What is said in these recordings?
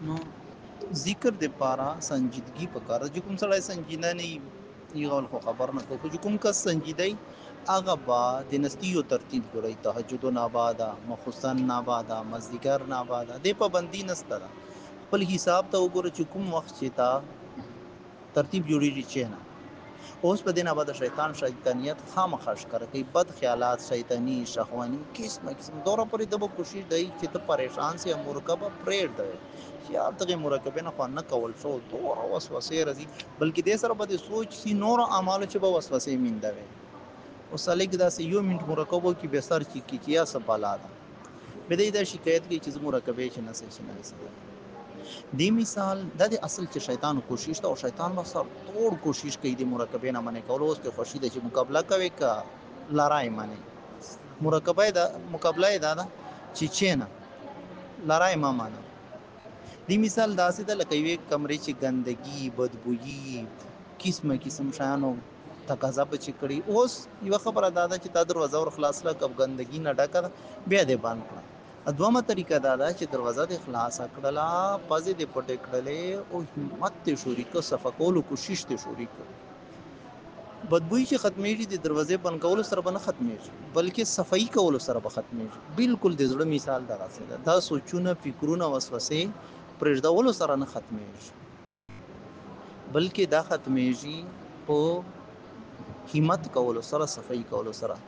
ذکر دے پارا سنجیدگی پکاره جکم کوم سنجیدہ نہیں یہ یغول خو خبر نہ کو۔ چې کا سنجیدہ سنجیدای هغه با د نستی ترتیب جوړی تهجد نه بعد مخصن نه بعد مزدیګر نه بعد د پابندی نستره خپل حساب ته وګوره چې کوم وخت چې تا ترتیب جوړیږي جی چې نه اوس په دینه بعد شیطان شیطانیت خامخش کړ کوي. بد خیالات شیطانی شهوانی قسم قسم دوره پرې د کوشش دی چې ته پریشان سي مرکبه پرېړ دی یا ته مرکبه نه خو نه کول شو. دوره وسوسه راځي. بلکې د سره به سوچ سي نور اعمال چې به وسوسه مینده وي. او سلیک دا سی یو منټ مرکبو کې به سر چی کی کیا سب ده. به دې دا شکایت کې چې مرکبه چې نه سي چې نه سي دی مثال د دې اصل چې شیطان کوشش ته او شیطان به سر ټول کوشش کوي د مرکبې نه منې کول اوس ته خوشی د چې مقابله کوي کا لړای منې مرکبه دا، مقابله دا ده چې چینه لړای ما مانه دی مثال داسې ده لکه یو کمرې چې ګندګي بدبوئی قسم قسم شانو تقاضا به چې کړی اوس یو خبره دا ده چې تا دروازه ور خلاص کړه کب ګندګي نه ډکه بیا دې بند کړه طریقه دا ده چې دروازه د خلاص کړلا پځې د پټ کړلې، او همت ته شوري کو صفقول کوشش ته شوري کو بدبوئی چې ختمېږي، د دروازې بند کول سره به نه ختمېږي، بلکې صفائی کول سره به ختمېږي. بالکل د زړه مثال دا راځي دا سوچونه، فکرونه وسوسه پرېږدول سره نه ختمېږي. بلکې دا ختمېږي په همت کول سره صفائی کول سره.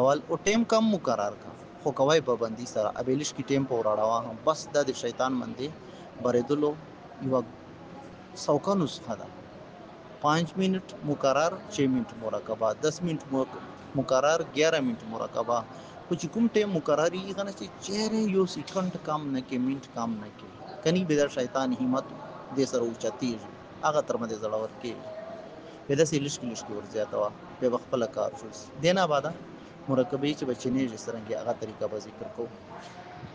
اول، او ټیم کم مقرر کا خو کوي پابندي سره. ابلیش کی ټیم په وراړوا هم. بس د شیطان باندې بریدلو یو سوکا نسخه ده. 5 منٹ مقرر 6 منٹ مراقبه 10 منٹ مقرر 11 منٹ مراقبه کچھ کوم ټیم مقرر یې، غنه چې چیرې یو سکند کم نه کې، منټ کم نه کې. کني به شیطان ہمت همت دې سره اوچتي هغه تر مده زړور کې په داسې لشکې لشکې ورځي تا په خپل کار شو دینه بعده مرکبی چې بچنې سرنګي هغه طریقه به ذکر کوو